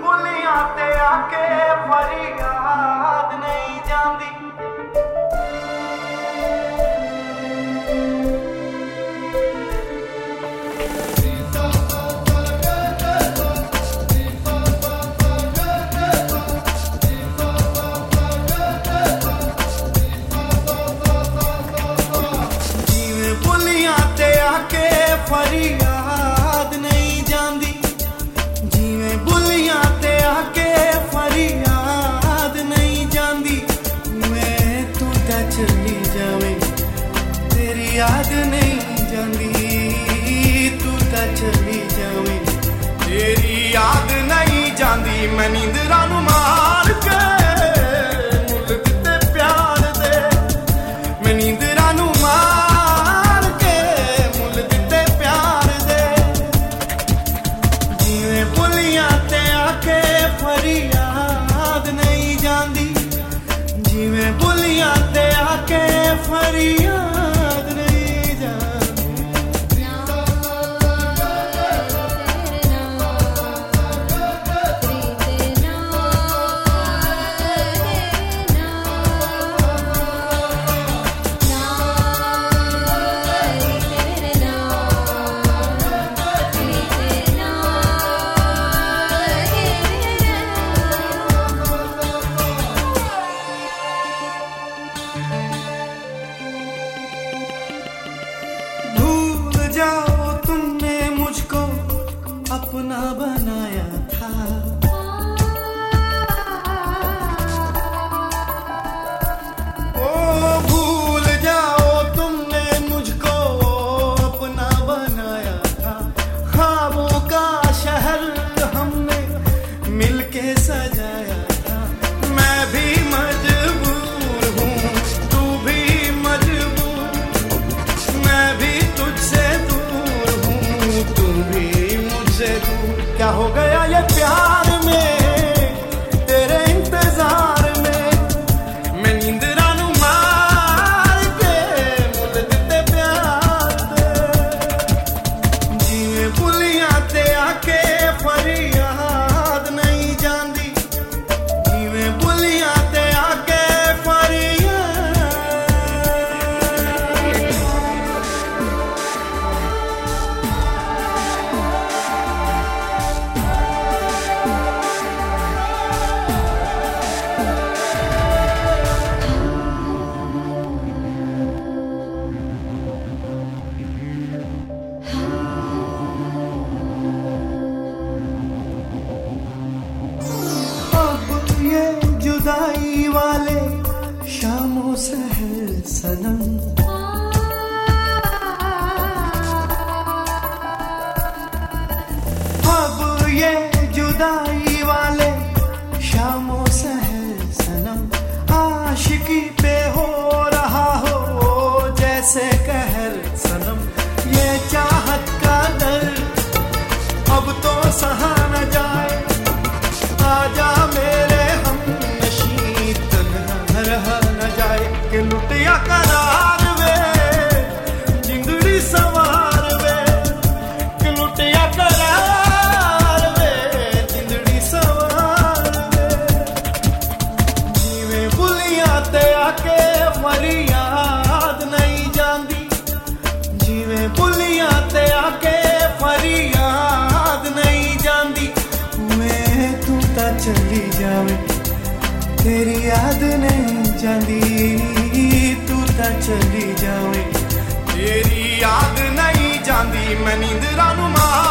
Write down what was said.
ਬੁਲਿਆ ਤੇ ਆ ਕੇ faria ਕੇ ਫਰਿਆਦ ਨਹੀਂ ਜਾਂਦੀ। ਜਿਵੇਂ ਬੁਲੀਆਂ ਤੇ ਆ ਕੇ ਫਰਿਆਦ जाओ तुमने मुझको अपना बनाया था पास है सनम अब ये जुदा ਕੇ ਫਰਿਆਦ ਨਹੀਂ ਜਾਂਦੀ। ਜਿਵੇਂ ਬੁੱਲੀਆਂ ਨਹੀਂ ਜਾਂਦੀ। ਤੂੰ ਤਾਂ ਚਲੀ ਜਾਵੇਂ, ਤੇਰੀ ਯਾਦ ਨਹੀਂ ਜਾਂਦੀ। ਤੂੰ ਤਾਂ ਚਲੀ ਜਾਵੇਂ, ਤੇਰੀ ਯਾਦ ਨਹੀਂ ਜਾਂਦੀ। ਮੈਂ ਨੀਂਦਰਾਂ ਨੂੰ ਮਾਰ